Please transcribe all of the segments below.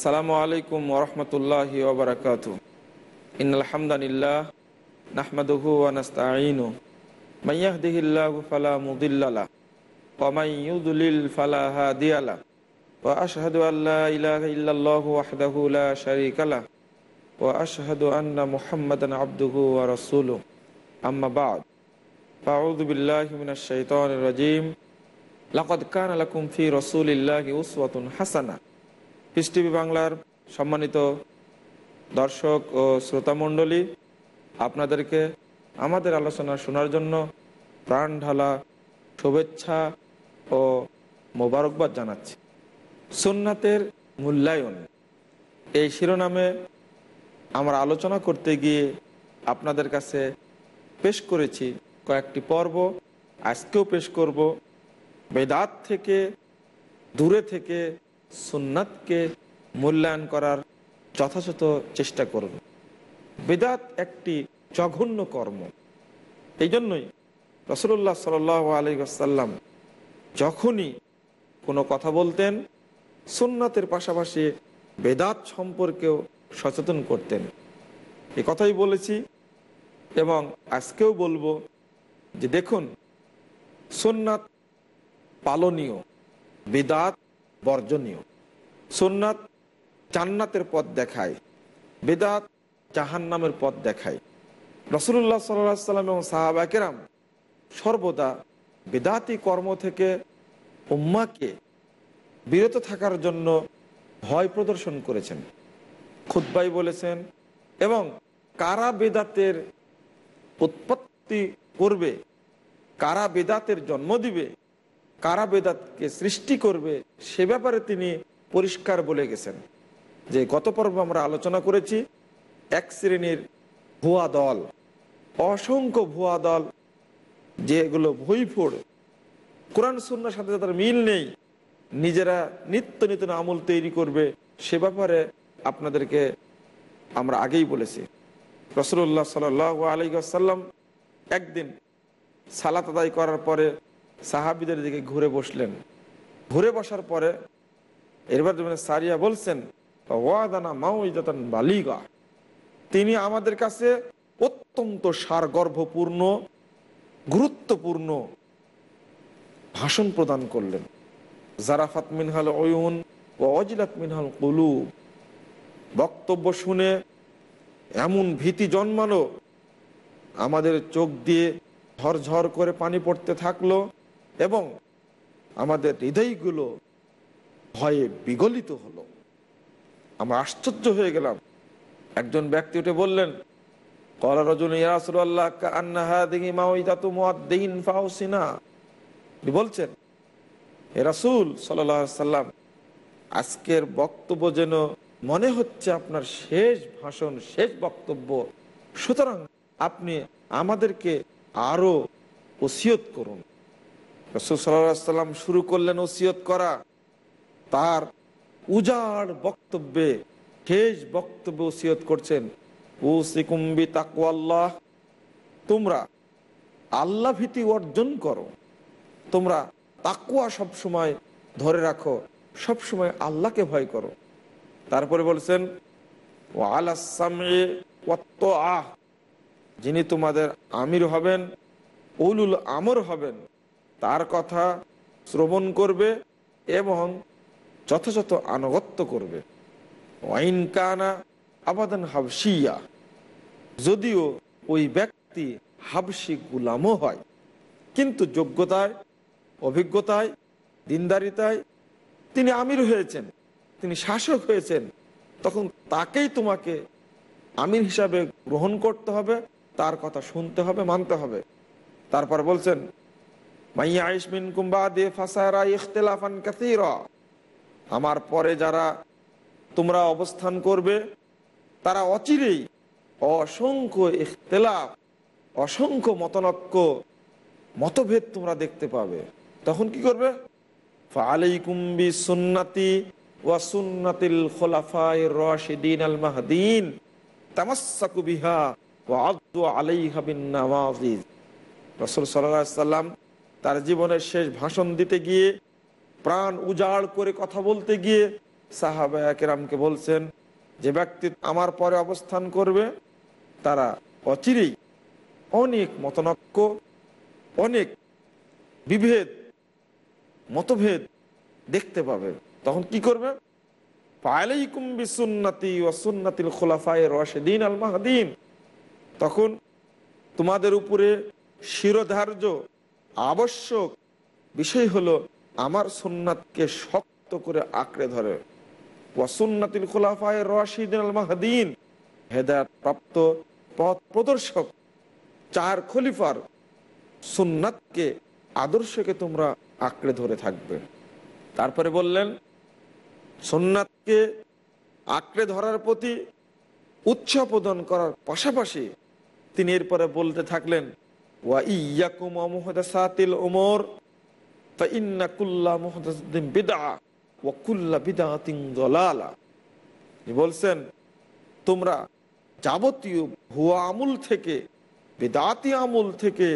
আসসালামু আলাইকুম ওরহমতুল্লাহি ওবরাকাত ইনআলহামদুলিল্লাহ নাহমাদুহু ওয়া নাস্তাঈনু মান ইয়াহদিহিল্লাহু ফালা মুদিল্লা লাহু ওয়া মান ইউদ্লিল ফালা হাদিয়া লাহু। ওয়া আশহাদু আন লা ইলাহা ইল্লাল্লাহু ওয়াহদাহু লা শারীকা লাহু। ওয়া আশহাদু আন্না মুহাম্মাদান আবদুহু ওয়া রাসূলুহু। আম্মা বা'দ। ফাআউযু বিল্লাহি মিনাশ শাইতানির রাজীম। লাকাদ কানা লাকুম ফি রাসূলিল্লাহি উসওয়াতুন হাসানাহ। পিস টিভি বাংলার সম্মানিত দর্শক ও শ্রোতামণ্ডলী আপনাদেরকে আমাদের আলোচনা শোনার জন্য প্রাণ ঢালা শুভেচ্ছা ও মোবারকবাদ জানাচ্ছি। সুন্নাতের মূল্যায়ন, এই শিরোনামে আমরা আলোচনা করতে গিয়ে আপনাদের কাছে পেশ করেছি কয়েকটি পর্ব। আজকেও পেশ করব বেদাত থেকে, দূরে থেকে সুন্নাতকে মূল্যায়ন করার যথাযথ চেষ্টা করুন। বেদাত একটি জঘন্য কর্ম। এই জন্যই রসুল্লাহ সাল আলী আসাল্লাম যখনই কোনো কথা বলতেন, সুন্নাতের পাশাপাশি বেদাত সম্পর্কেও সচেতন করতেন। এ কথাই বলেছি এবং আজকেও বলব যে দেখুন, সুন্নাত পালনীয়, বেদাত বর্জনীয়। সোননাথ জান্নাতের পথ দেখায়, বেদাত জাহান নামের পথ দেখায়। রসুল্লাহ সাল্লাম এবং সাহাবাকেরাম সর্বদা বেদাতি কর্ম থেকে উম্মাকে বিরত থাকার জন্য ভয় প্রদর্শন করেছেন। খুদ্বাই বলেছেন, এবং কারা বেদাতের উৎপত্তি করবে, কারা বেদাতের জন্ম দিবে কারা বেদাতকে সৃষ্টি করবে, সে ব্যাপারে তিনি পরিষ্কার বলে গেছেন। যে গত পর্ব আমরা আলোচনা করেছি, এক শ্রেণির ভুয়া দল, অসংখ্য ভুয়া দল, যেগুলো ভইফোড়, কোরআন সুন্নার সাথে তাদের মিল নেই, নিজেরা নিত্য নতুন আমল তৈরি করবে, সে ব্যাপারে আপনাদেরকে আমরা আগেই বলেছি। রসুল্লাহ সাল আলাইসাল্লাম একদিন সালাত আদায় করার পরে সাহাবিদের দিকে ঘুরে বসলেন। ঘুরে বসার পরে এরবার সারিয়া বলছেন, ওয়াদানা মাউজাতান বালিগা। তিনি আমাদের কাছে অত্যন্ত সারগর্ভপূর্ণ, গুরুত্বপূর্ণ ভাষণ প্রদান করলেন। জারাফাত মিনহাল অয়ুন ও অজিলাত মিনহাল কলু বক্তব্য শুনে এমন ভীতি জন্মালো, আমাদের চোখ দিয়ে ঝরঝর করে পানি পড়তে থাকল এবং আমাদের হৃদয়গুলো ভয়ে বিগলিত হলো। আমরা আশ্চর্য হয়ে গেলাম। একজন ব্যক্তি উঠে বললেন বলছেন রাসুল সাল্লাম, আজকের বক্তব্য যেন মনে হচ্ছে আপনার শেষ ভাষণ, শেষ বক্তব্য, সুতরাং আপনি আমাদেরকে আরও ওসিয়ত করুন। রসুল সাল্লাম শুরু করলেন ওসিয়ত করা। তার উজাড় বক্তব্যে, শেষ বক্তব্য ওসিয়ত করছেন ও সিকুম্বি তোমরা আল্লাহ ভীতি অর্জন করো। তোমরা তাকুয়া সবসময় ধরে রাখো, সবসময় আল্লাহকে ভয় করো। তারপরে বলছেন ও আলাসামে আহ যিনি তোমাদের আমির হবেন, উলুল আমর হবেন। তার কথা শ্রবণ করবে এবং যথাযথ আনুগত্য করবে। ওয়াইন কানা আবাদান হাবসিয়া যদিও ওই ব্যক্তি হাবসি গুলামও হয়, কিন্তু যোগ্যতায়, অভিজ্ঞতায়, দিনদারিতায় তিনি আমির হয়েছেন, তিনি শাসক হয়েছেন। তখন তাকেই তোমাকে আমির হিসাবে গ্রহণ করতে হবে, তার কথা শুনতে হবে, মানতে হবে। তারপর বলছেন আমার পরে যারা তোমরা অবস্থান করবে, তারা অচিরেই অসংখ্য ইখতলাফ, অসংখ্য মতনক্য মতভেদ তোমরা দেখতে পাবে। তখন কি করবে? ফালাইকুম সুন্নাতি ওয়া সুন্নাতিল খোলাফায়ে রাশিদিন আল মাহদিন। আলাইহা বিন নাওয়াজিজ রাসূল আলাইহি সাল্লাম তার জীবনের শেষ ভাষণ দিতে গিয়ে, প্রাণ উজাড় করে কথা বলতে গিয়ে সাহাবা বলছেন, যে ব্যক্তি আমার পরে অবস্থান করবে, তারা অচিরেই অনেক মতনক্য অনেক বিভেদ, মতভেদ দেখতে পাবে। তখন কি করবে? পায়লাইকুম বিসুন্নাতি ও সুন্নাতিল খোলাফায়ে রশেদিন আল মাহদিন। তখন তোমাদের উপরে শিরোধার্য আবশ্যক বিষয় হলো আমার সুন্নাতকে শক্ত করে আঁকড়ে ধরে। ওয়াসুন্নাতিল খোলাফায়ে রশিদিন আল মাহদিন, হেদায়ত প্রাপ্ত পথ প্রদর্শক, চার খলিফার সুন্নাতকে আদর্শকে তোমরা আঁকড়ে ধরে থাকবে। তারপরে বললেন, সুন্নাতকে আঁকড়ে ধরার প্রতি উৎসাহ প্রদান করার পাশাপাশি তিনি এরপরে বলতে থাকলেন ওয়া ইয়াকুম মুহদাসাতিল উমর তা ইন্না কুল্লা মুহদাসাতিন বিদআ ওয়া কুল্লা বিদআতিন দালালা বলছেন, তোমরা যাবতীয় ভুয়া আমুল থেকে, বেদাতি আমুল থেকে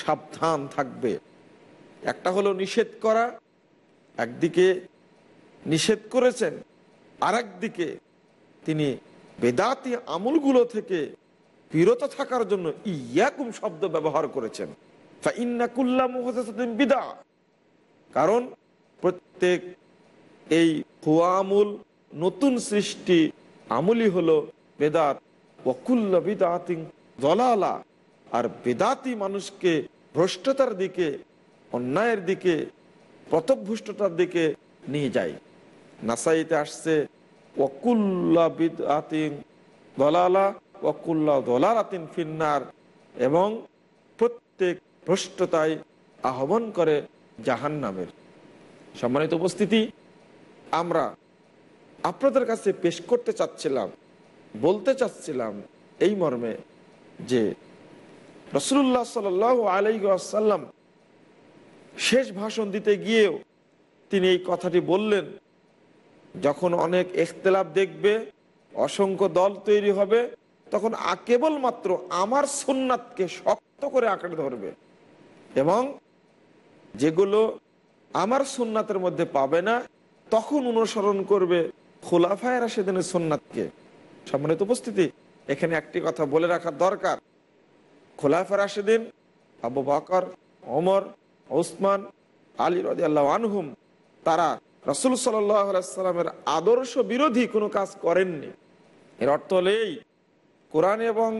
সাবধান থাকবে। একটা হলো নিষেধ করা, একদিকে নিষেধ করেছেন আর একদিকে তিনি বেদাতি আমুলগুলো থেকে বিরত থাকার জন্য ইয়াকুম শব্দ ব্যবহার করেছেন। বিদা কারণ প্রত্যেক এই হুয়া আমুল নতুন সৃষ্টি আমুলি হলো বেদাত। ওকুল্লা বিদাতিং দলালা। আর বেদাতি মানুষকে ভ্রষ্টতার দিকে, অন্যায়ের দিকে প্রতভ্রষ্টতার দিকে নিয়ে যায়। নাসাইতে আসছে ওকুল্লা বিদাতিং দলালা। ফিন্নার এবং প্রত্যেক ভ্রষ্টতায় আহ্বান করে জাহান নামের সম্মানিত উপস্থিতি, আমরা আপনাদের কাছে পেশ করতে চাচ্ছিলাম, বলতে চাচ্ছিলাম এই মর্মে যে রসুল্লাহ সাল আলাইসাল্লাম শেষ ভাষণ দিতে গিয়েও তিনি এই কথাটি বললেন, যখন অনেক এখতলাফ দেখবে, অসংখ্য দল তৈরি হবে তখন কেবলমাত্র আমার সুন্নাতকে শক্ত করে আঁকড়ে ধরবে। এবং যেগুলো আমার সুন্নাতের মধ্যে পাবে না, তখন অনুসরণ করবে খোলাফায় রাশেদিনের সুন্নাতকে। সম্মানিত উপস্থিতি, এখানে একটি কথা বলে রাখার দরকার। খোলাফা রাশেদিন, আবু বাকর, ওমর, ওসমান, আলী রাজি আল্লাহ আনহুম, তারা রসুল সাল্লামের আদর্শ বিরোধী কোনো কাজ করেননি। এর অর্থ হলো এই কোরআন এবং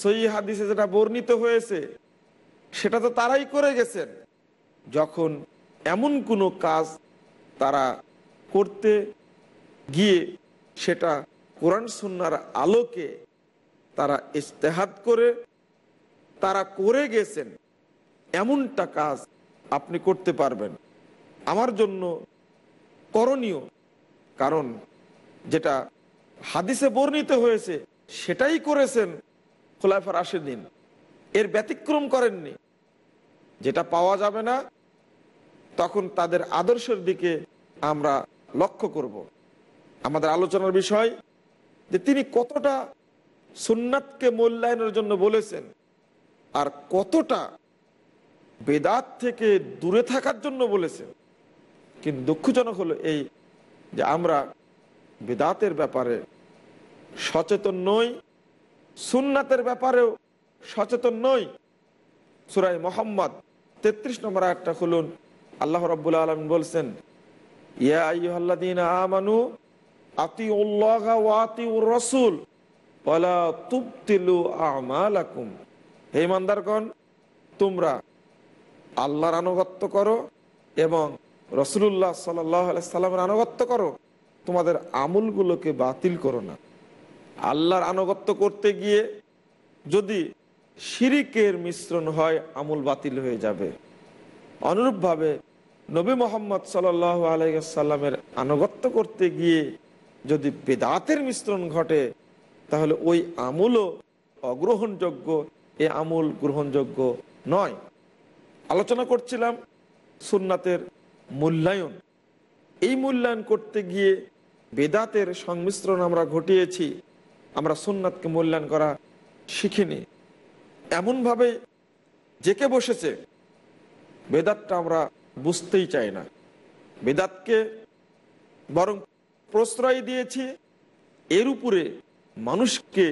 সই হাদিসে যেটা বর্ণিত হয়েছে, সেটা তো তারাই করে গেছেন। যখন এমন কোনো কাজ তারা করতে গিয়ে সেটা কোরআন সুন্নার আলোকে তারা ইস্তেহাদ করে, তারা করে গেছেন, এমনটা কাজ আপনি করতে পারবেন। আমার জন্য করণীয় কারণ যেটা হাদিসে বর্ণিত হয়েছে সেটাই করেছেন খোলাফার দিন এর ব্যতিক্রম করেননি। যেটা পাওয়া যাবে না, তখন তাদের আদর্শের দিকে আমরা লক্ষ্য করব। আমাদের আলোচনার বিষয় যে তিনি কতটা সুন্নাতকে মূল্যায়নের জন্য বলেছেন আর কতটা বেদাত থেকে দূরে থাকার জন্য বলেছেন। কিন্তু দুঃখজনক হলো এই যে আমরা বেদাতের ব্যাপারে সচেতন নই। সুন্নাতের ব্যাপারেও সচেতন নই। সুরাই মোহাম্মদ তেত্রিশ নম্বর একটা খুলুন। আল্লাহ রব্বুল আলম বলছেন আমানু ওয়া আতিউর রাসূল হে ইমানদারগণ, তোমরা আল্লাহর আনুগত্য করো এবং রসুল্লাহ সাল্লামের আনুগত্য করো। তোমাদের আমুলগুলোকে বাতিল করো না। আল্লাহর আনুগত্য করতে গিয়ে যদি শিরিকের মিশ্রণ হয়, আমুল বাতিল হয়ে যাবে। অনুরূপভাবে নবী মোহাম্মদ সাল আলাইসাল্লামের আনুগত্য করতে গিয়ে যদি বেদাতের মিশ্রণ ঘটে, তাহলে ওই আমুলও অগ্রহণযোগ্য, এ আমুল গ্রহণযোগ্য নয়। আলোচনা করছিলাম সুন্নাতের মূল্যায়ন। এই মূল্যায়ন করতে গিয়ে বেদাতের সংমিশ্রণ আমরা ঘটিয়েছি। আমরা সুন্নাতকে মূল্যায়ন করা শিখিনি। এমনভাবে জেকে বসেছে, বেদাতটা আমরা বুঝতেই চাই না। বেদাতকে বরং প্রশ্রয় দিয়েছি, এর উপরে মানুষকে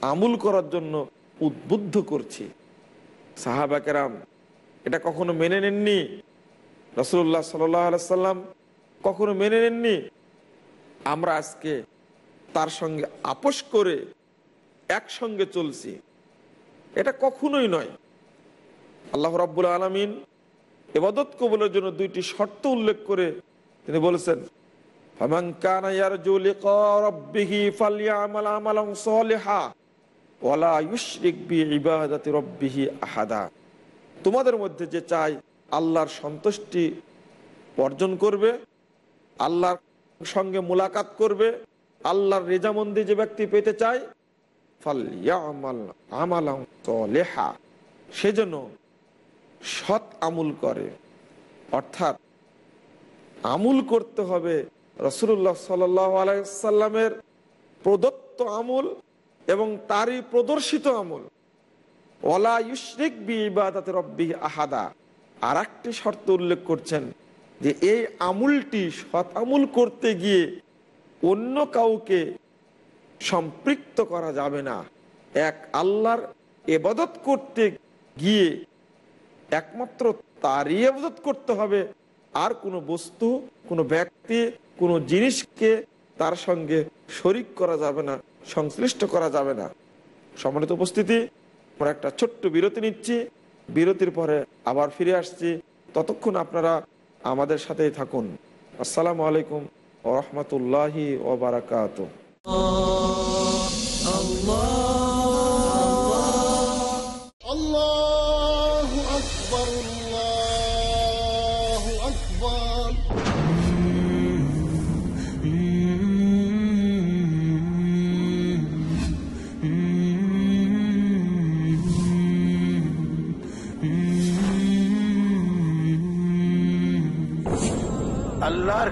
আমুল করার জন্য উদ্বুদ্ধ করছি। সাহাবাকেরাম এটা কখনো মেনে নেননি? রসুল্লাহ সাল্লাম কখনো মেনে নেননি? আমরা আজকে তার সঙ্গে আপোষ করে একসঙ্গে চলছি। এটা কখনোই নয়। আল্লাহ রাব্বুল আলমিন এবাদত কবুলের জন্য দুইটি শর্ত উল্লেখ করে তিনি বলেছেন তোমাদের মধ্যে যে চাই আল্লাহর সন্তুষ্টি অর্জন করবে, আল্লাহর সঙ্গে মোলাকাত করবে আল্লাহর রেজামন্দি যে ব্যক্তি পেতে চায় সেজন্য সৎ আমুল করে। অর্থাৎ আমুল করতে হবে রসুল্লাহ সাল্লামের প্রদত্ত আমুল এবং তারই প্রদর্শিত আমুল। ওলা ইউশরিক বি রব্বি আহাদা। আর একটি শর্ত উল্লেখ করছেন যে, এই আমুলটি সৎ আমুল করতে গিয়ে অন্য কাউকে সম্পৃক্ত করা যাবে না। এক আল্লাহর এবাদত করতে গিয়ে একমাত্র তারই এবাদত করতে হবে। আর কোনো বস্তু, কোনো ব্যক্তি, কোনো জিনিসকে তার সঙ্গে শরিক করা যাবে না, সংশ্লিষ্ট করা যাবে না। সম্মানিত উপস্থিতি, আমরা একটা ছোট্ট বিরতি নিচ্ছি। বিরতির পরে আবার ফিরে আসছি। ততক্ষণ আপনারা আমাদের সাথেই থাকুন। আসসালামু আলাইকুম। ও রহমতুল্লাহি ও বারাকাত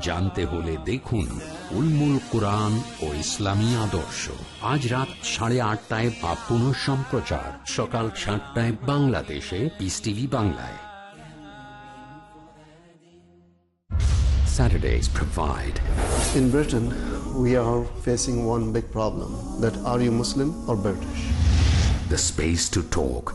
জানতে হলে দেখুন উলমুল কোরআন ও ইসলামী আদর্শ আজ রাত সাড়ে আটটায় বা পুনঃ সম্প্রচার সকাল সাতটায় বাংলাদেশে পিস টিভি বাংলায় Saturdays provide In Britain, we are facing one big problem that are you Muslim or British? the space to talk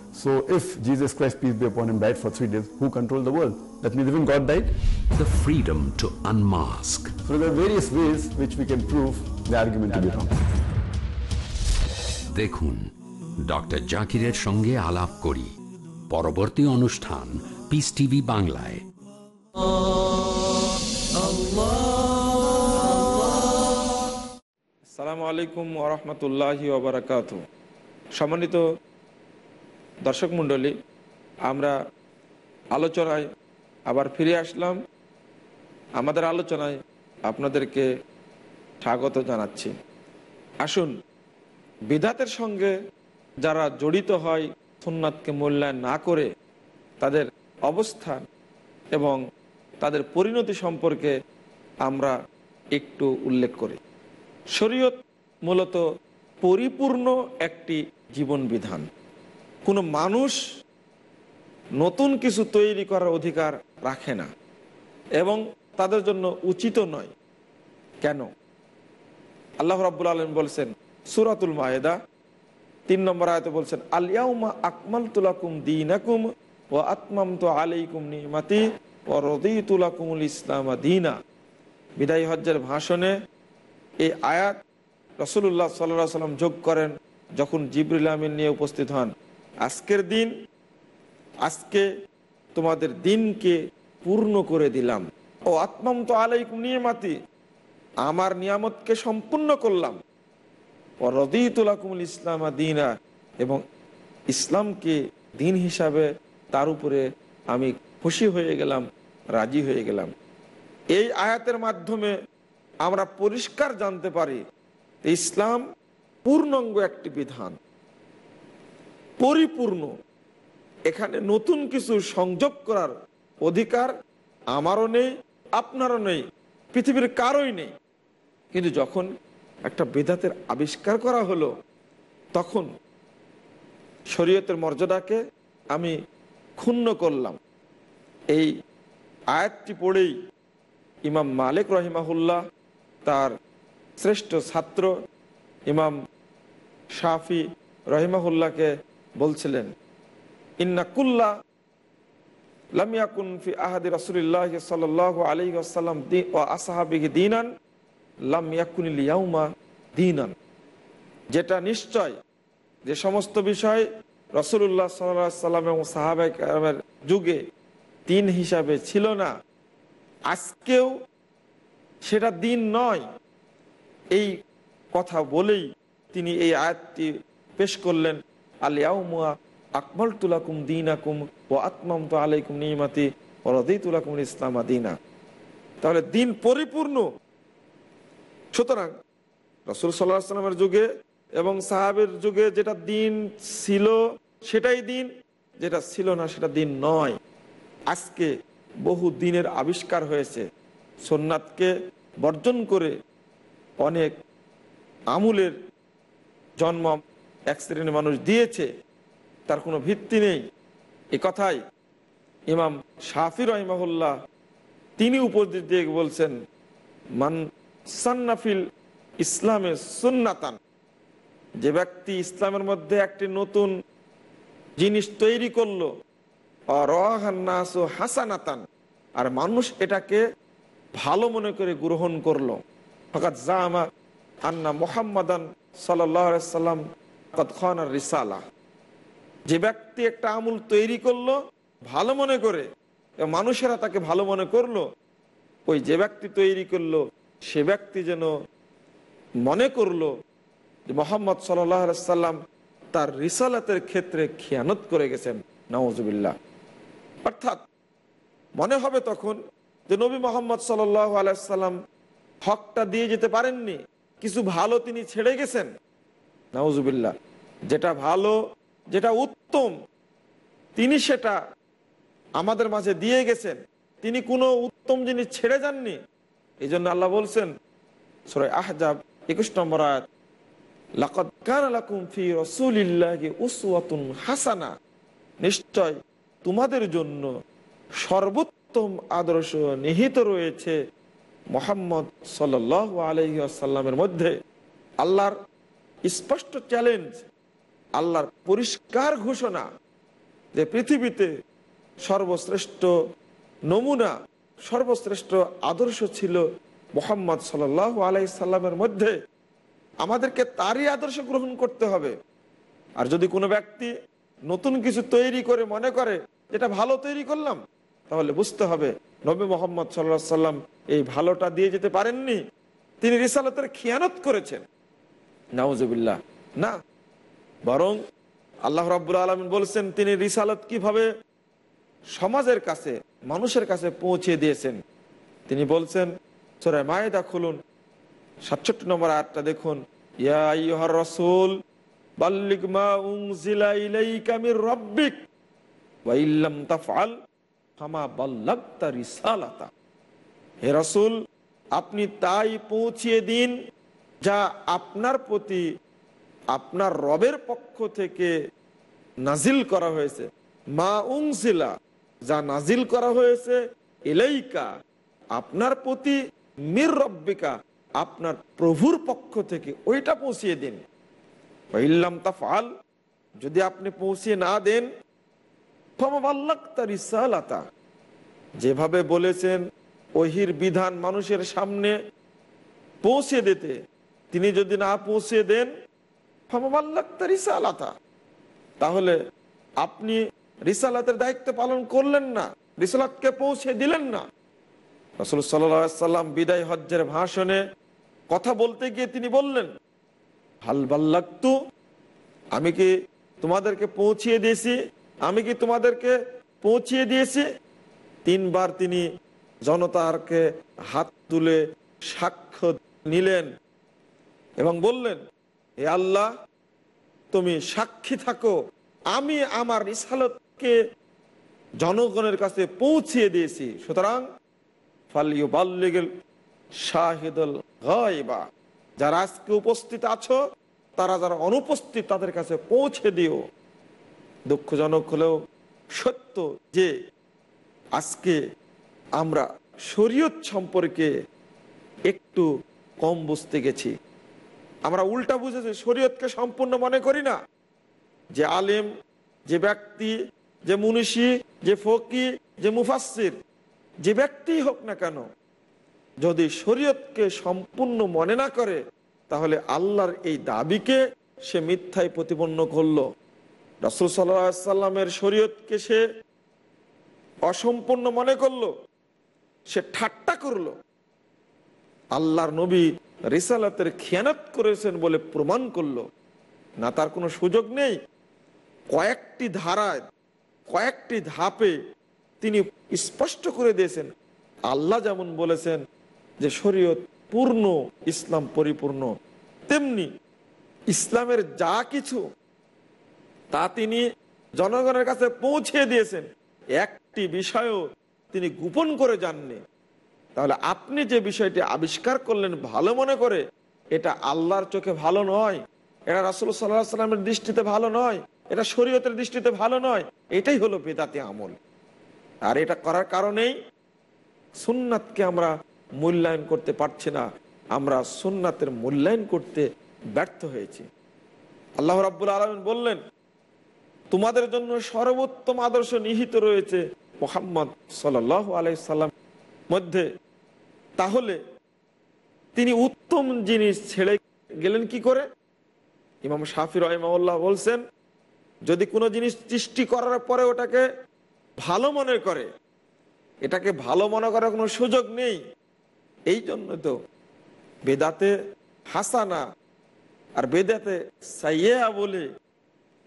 so if Jesus Christ, peace be upon him, died for three days, who controlled the world? That means even God died? the freedom to unmask So there are various ways which we can prove the argument to be wrong. দেখুন doctor জাকিরের সঙ্গে আলাপ করি পরবর্তী অনুষ্ঠান piece TV বাংলায় সালামু আলাইকুম ওরহমতুল্লাহি ওবরাকাত সম্মানিত দর্শক মণ্ডলী, আমরা আলোচনায় আবার ফিরে আসলাম। আমাদের আলোচনায় আপনাদেরকে স্বাগত জানাচ্ছি। আসুন বিধাতের সঙ্গে যারা জড়িত হয় সুন্নাতকে মূল্যায়ন না করে, তাদের অবস্থান এবং তাদের পরিণতি সম্পর্কে আমরা একটু উল্লেখ করি। শরীয়ত মূলত পরিপূর্ণ একটি জীবন বিধান কোনো মানুষ নতুন কিছু তৈরি করার অধিকার রাখে না এবং তাদের জন্য উচিত নয়। কেন? আল্লাহ রাব্বুল আলম বলছেন, সুরাতুল মায়েদা, তিন নম্বর আয়তে বলছেন আলিয়াউমা আকমাল তুলাকুম দিনাকুম ও আত্মাম তো আলাইকুম নিমাতি ও রদি তুলাকুমুল ইসলাম দিনা। বিদায়ী হজ্জের ভাষণে এই আয়াত রসুল্লাহ সাল্লাহ সাল্লাম যোগ করেন যখন জিবরুল আমিন নিয়ে উপস্থিত হন। আজকের দিন, আজকে তোমাদের দিনকে পূর্ণ করে দিলাম। ও আত্মাম তো আলাইকুম নিয়মাতি, আমার নিয়ামতকে সম্পূর্ণ করলাম। ইসলাম দিনা, এবং ইসলামকে দিন হিসাবে তার উপরে আমি খুশি হয়ে গেলাম, রাজি হয়ে গেলাম। এই আয়াতের মাধ্যমে আমরা পরিষ্কার জানতে পারি ইসলাম পূর্ণাঙ্গ একটি বিধান। পরিপূর্ণ। এখানে নতুন কিছু সংযোগ করার অধিকার আমারও নেই, আপনারও নেই, পৃথিবীর কারোই নেই। কিন্তু যখন একটা বেদাতের আবিষ্কার করা হলো, তখন শরীয়তের মর্যাদাকে আমি ক্ষুণ্ণ করলাম। এই আয়াতটি পড়েই ইমাম মালিক রহিমাহুল্লাহ তার শ্রেষ্ঠ ছাত্র ইমাম শাফি রহিমাহুল্লাহকে বলছিলেন, ইন্না কুল্লা লামিয়াকুন ফি যেটা নিশ্চয় যে সমস্ত বিষয় রসুল্লাহ সাল্লাম এবং সাহাবের যুগে দিন হিসাবে ছিল না। আজকেও সেটা দিন নয়। এই কথা বলেই তিনি এই আয়াতটি পেশ করলেন। তুলাকুম দিন আকুম ও আত্মাম তো আলাইকুম তুলাকুম তাহলে দিন পরিপূর্ণ। সুতরাং রসুল সাল্লামের যুগে এবং সাহাবের যুগে যেটা দিন ছিল সেটাই দিন, যেটা ছিল না সেটা দিন নয়। আজকে বহু দিনের আবিষ্কার হয়েছে সোননাথকে বর্জন করে অনেক আমুলের জন্ম এক শ্রেণির মানুষ দিয়েছে, তার কোনো ভিত্তি নেই। এ কথাই ইমাম শাফি রহিমাহুল্লাহ তিনি উপস্থিত দিয়ে বলছেন, মান সান্নাফিল ইসলামের সুন্নাতান। যে ব্যক্তি ইসলামের মধ্যে একটি নতুন জিনিস তৈরি করল হাসানাতান। আর মানুষ এটাকে ভালো মনে করে গ্রহণ করল। ফকাত জামা আন্না মোহাম্মদান সাল্লাম রিসালা। যে ব্যক্তি একটা আমুল তৈরি করল, ভালো মনে করে মানুষেরা তাকে ভালো মনে করল, ওই যে ব্যক্তি তৈরি করল, সে ব্যক্তি যেন মনে করল যে মোহাম্মদ সাল্লাম তার রিসালাতের ক্ষেত্রে খেয়ানত করে গেছেন। নওয়াজবিল্লা অর্থাৎ মনে হবে তখন যে নবী মোহাম্মদ সাল আলাইসাল্লাম হকটা দিয়ে যেতে পারেননি, কিছু ভালো তিনি ছেড়ে গেছেন। নওয়াজবিল্লা যেটা ভালো, যেটা উত্তম, তিনি সেটা আমাদের মাঝে দিয়ে গেছেন। তিনি কোনো উত্তম জিনিস ছেড়ে যাননি। এই জন্য আল্লাহ বলছেন, সরে আহজাব একুশ নম্বর আয়াত, লাকদ কান লাকুম ফি রাসূলিল্লাহি উসওয়াতুন হাসানা। নিশ্চয় তোমাদের জন্য সর্বোত্তম আদর্শ নিহিত রয়েছে মোহাম্মদ সাল আলহি আসাল্লামের মধ্যে। আল্লাহর স্পষ্ট চ্যালেঞ্জ আল্লাহর পরিষ্কার ঘোষণা যে পৃথিবীতে সর্বশ্রেষ্ঠ নমুনা, সর্বশ্রেষ্ঠ আদর্শ ছিল মোহাম্মদ সাল আলাই সাল্লামের মধ্যে। আমাদেরকে তারই আদর্শ গ্রহণ করতে হবে। আর যদি কোনো ব্যক্তি নতুন কিছু তৈরি করে মনে করে, যেটা ভালো তৈরি করলাম, তাহলে বুঝতে হবে নবী মোহাম্মদ সাল্লা সাল্লাম এই ভালোটা দিয়ে যেতে পারেননি। তিনি রিসালতের খিয়ানত করেছেন। নাউজবিল্লাহ না। বরং আল্লাহ রাব্বুল আলমিন বলছেন, তিনি রিসালত কীভাবে সমাজের কাছে, মানুষের কাছে পৌঁছে দিয়েছেন। তিনি বলছেন সোরায় মায়েদা খুলুন, সাতষট্টি নম্বর আটটা দেখুন। রাসূল হে রাসূল, আপনি তাই পৌঁছিয়ে দিন যা আপনার প্রতি আপনার রবের পক্ষ থেকে নাজিল করা হয়েছে। মা উংসিলা যা নাজিল করা হয়েছে এলাইকা আপনার প্রতি মির রব্বিকা, আপনার প্রভুর পক্ষ থেকে ওইটা পৌঁছিয়ে দিন। ইল্লাম তাফাল যদি আপনি পৌঁছিয়ে না দেন রিসালাতা, যেভাবে বলেছেন, ওহির বিধান মানুষের সামনে পৌঁছে দিতে। তিনি যদি না পৌঁছে দেন তাহলে আপনি রিসালাতের দায়িত্ব পালন করলেন না, রিসালাতকে পৌঁছে দিলেন না। রসুল সাল্লাম বিদায় হজ্জের ভাষণে কথা বলতে গিয়ে তিনি বললেন, হাল বাল্লাক্তু? আমি কি তোমাদেরকে পৌঁছিয়ে দিয়েছি? আমি কি তোমাদেরকে পৌঁছিয়ে দিয়েছি? তিনবার তিনি জনতারকে হাত তুলে সাক্ষ্য নিলেন। এবং বললেন, এ আল্লাহ, তুমি সাক্ষী থাকো। আমি আমার রিসালতকে জনগণের কাছে পৌঁছিয়ে দিয়েছি। সুতরাং ফালিউ বাল্লিগেল শাহিদুল গায়বা, যারা আজকে উপস্থিত আছো, তারা যারা অনুপস্থিত, তাদের কাছে পৌঁছে দিও। দুঃখজনক হলেও সত্য যে আজকে আমরা শরীয়ত সম্পর্কে একটু কম বুঝতে গেছি। আমরা উল্টা বুঝেছি, শরীয়তকে সম্পূর্ণ মনে করি না। যে আলেম, যে ব্যক্তি, যে মুনিষি, যে ফকি, যে মুফাসির যে ব্যক্তি হোক না কেন, যদি শরীয়তকে সম্পূর্ণ মনে না করে, তাহলে আল্লাহর এই দাবিকে সে মিথ্যায় প্রতিপন্ন করল। রসুল সাল্লামের শরীয়তকে সে অসম্পূর্ণ মনে করল, সে ঠাট্টা করল। আল্লাহর নবী রিসালাতের খেয়ানত করেছেন বলে প্রমাণ করল। না, তার কোনো সুযোগ নেই। কয়েকটি ধারায়, কয়েকটি ধাপে তিনি স্পষ্ট করে দিয়েছেন। আল্লাহ যেমন বলেছেন যে শরীয়ত পূর্ণ, ইসলাম পরিপূর্ণ। তেমনি ইসলামের যা কিছু, তা তিনি জনগণের কাছে পৌঁছে দিয়েছেন। একটি বিষয়ও তিনি গোপন করে যাননি। তাহলে আপনি যে বিষয়টি আবিষ্কার করলেন ভালো মনে করে, এটা আল্লাহর চোখে ভালো নয়। এটা রাসুল সাল্লাহ সাল্লামের দৃষ্টিতে ভালো নয়। এটা শরীয়তের দৃষ্টিতে ভালো নয়। এটাই হলো বেদাতি আমল। আর এটা করার কারণেই সুন্নাতকে আমরা মূল্যায়ন করতে পারছি না। আমরা সুন্নাতের মূল্যায়ন করতে ব্যর্থ হয়েছি। আল্লাহ রাব্বুল আলমিন বললেন, তোমাদের জন্য সর্বোত্তম আদর্শ নিহিত রয়েছে মোহাম্মদ সাল আলাইসাল্লাম মধ্যে। তাহলে তিনি উত্তম জিনিস ছেড়ে গেলেন কি করে? ইমাম শাফি রহমাউল্লাহ বলছেন, যদি কোনো জিনিস সৃষ্টি করার পরে ওটাকে ভালো মনে করে, এটাকে ভালো মনে করার কোনো সুযোগ নেই, এই জন্য তো বেদাতে হাসানা আর বেদাতে সাইয়া বলে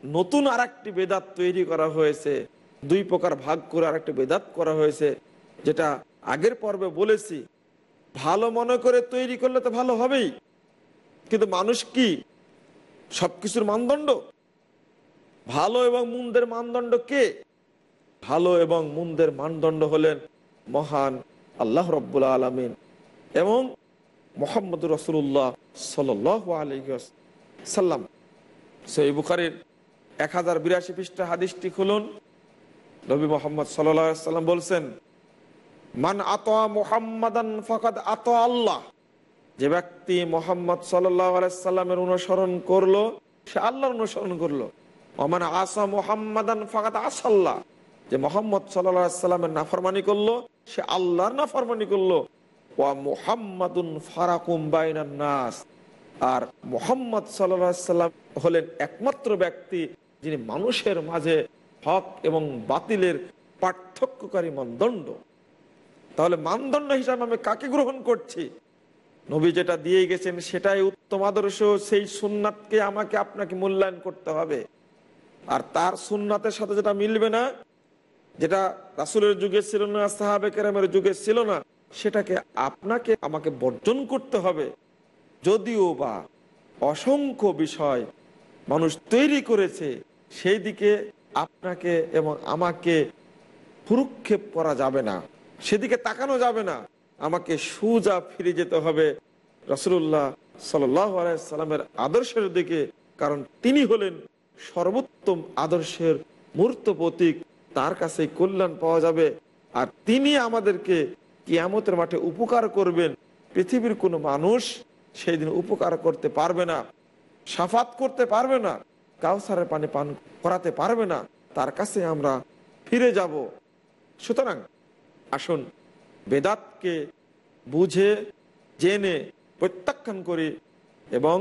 নতুন আর একটি বেদাত তৈরি করা হয়েছে, দুই প্রকার ভাগ করে আর একটি বেদাত করা হয়েছে, যেটা আগের পর্বে বলেছি, ভালো মনে করে তৈরি করলে তো ভালো হবেই। কিন্তু মানুষ কি? সবকিছুর মানদণ্ড? ভালো এবং মুন্দের মানদণ্ড কে? ভালো এবং মুন্দের মানদণ্ড হলেন মহান আল্লাহ রব্বুল আলমিন এবং মোহাম্মদ রসুল্লাহ সাল সাল্লাম সই বুখারির এক হাজার বিরাশি পৃষ্ঠা হাদিসটি খুলুন। নবী মোহাম্মদ সাল্লাম বলছেন মান আতোয়া মোহাম্মদান ফকাদ আত আল্লাহ। যে ব্যক্তি মোহাম্মদ সাল্লামের অনুসরণ করল, সে আল্লাহর অনুসরণ করল। অমান আসা মোহাম্মদান ফাকাত আসাল্লাহ। যে মোহাম্মদ সাল্লামের নাফরমানি করল, সে আল্লাহর নাফরমানি করল। ওয়া মোহাম্মদুন ফারাকুম বাইনান নাস। আর মোহাম্মদ সাল্লাম হলেন একমাত্র ব্যক্তি যিনি মানুষের মাঝে হক এবং বাতিলের পার্থক্যকারী মানদণ্ড। তাহলে মানদণ্ড হিসাবে আমি কাকে গ্রহণ করছি? নবী যেটা দিয়ে গেছেন সেটাই উত্তম আদর্শ, সেই সুন্নাতকে আমাকে আপনাকে মূল্যায়ন করতে হবে। আর তার সুন্নাতের সাথে যেটা মিলবে না, যেটা রাসুলের যুগে ছিল না সাহাবে কেরামের যুগে ছিল না, সেটাকে আপনাকে, আমাকে বর্জন করতে হবে। যদিও বা অসংখ্য বিষয় মানুষ তৈরি করেছে, সেই দিকে আপনাকে এবং আমাকে পুরুক্ষেপ করা যাবে না। সেদিকে তাকানো যাবে না। আমাকে সুজা ফিরে যেতে হবে রসুল্লাহ সাল্লামের আদর্শের দিকে, কারণ তিনি হলেন সর্বোত্তম আদর্শের মূর্ত প্রতীক। তার কাছে কল্যাণ পাওয়া যাবে আর তিনি আমাদেরকে কিয়ামতের মাঠে উপকার করবেন। পৃথিবীর কোনো মানুষ সেই দিন উপকার করতে পারবে না, সাফাত করতে পারবে না, কাউসারের পানি পান করাতে পারবে না। তার কাছে আমরা ফিরে যাব। সুতরাং আসুন। বেদাতকে বুঝে, জেনে, প্রত্যাখ্যান করি এবং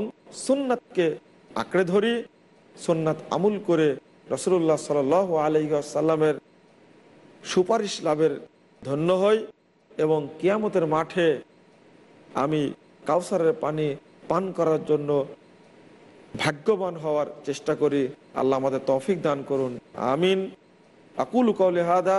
সুন্নাতকে আঁকড়ে ধরি, সুন্নাত আমুল করে রসুল্লাহ সাল আলহিসাল্লামের সুপারিশ লাভের ধন্য হই এবং কিয়ামতের মাঠে আমি কাউসারের পানি পান করার জন্য ভাগ্যবান হওয়ার চেষ্টা করি। আল্লাহ আমাদের তৌফিক দান করুন। আমিন। আকুল কৌলে হাদা।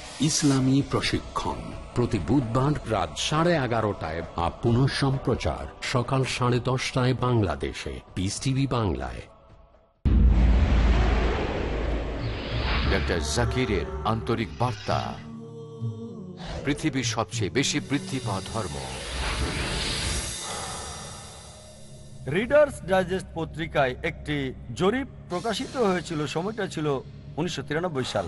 ইসলামী প্রশিক্ষণ। প্রতি বুধবার রাত সাড়ে এগারোটায় বা পুনঃ সম্প্রচার। সকাল সাড়ে দশটায় বাংলাদেশে। পিস টিভি বাংলায়। ডক্টর জাকিরের আন্তরিক বার্তা। পৃথিবীর সবচেয়ে বেশি বৃদ্ধি পাওয়া ধর্ম। রিডার্স ডাইজেস্ট পত্রিকায় একটি জরিপ প্রকাশিত হয়েছিল সময়টা ছিল উনিশশো তিরানব্বই সাল।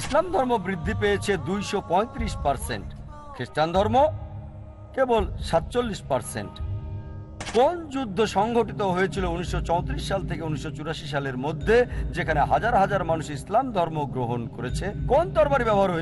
ইসলাম ধর্ম বৃদ্ধি পেয়েছে দুইশো পার্সেন্ট। খ্রিস্টান ধর্ম কেবল সাতচল্লিশ পার্সেন্ট। কোন যুদ্ধ সংঘটিত হয়েছিল উনিশশো চৌত্রিশ সাল থেকে উনিশশো চুরাশি সালের মধ্যে, যেখানে হাজার হাজার মানুষ ইসলাম ধর্ম গ্রহণ করেছে? কোন তরবারি ব্যবহার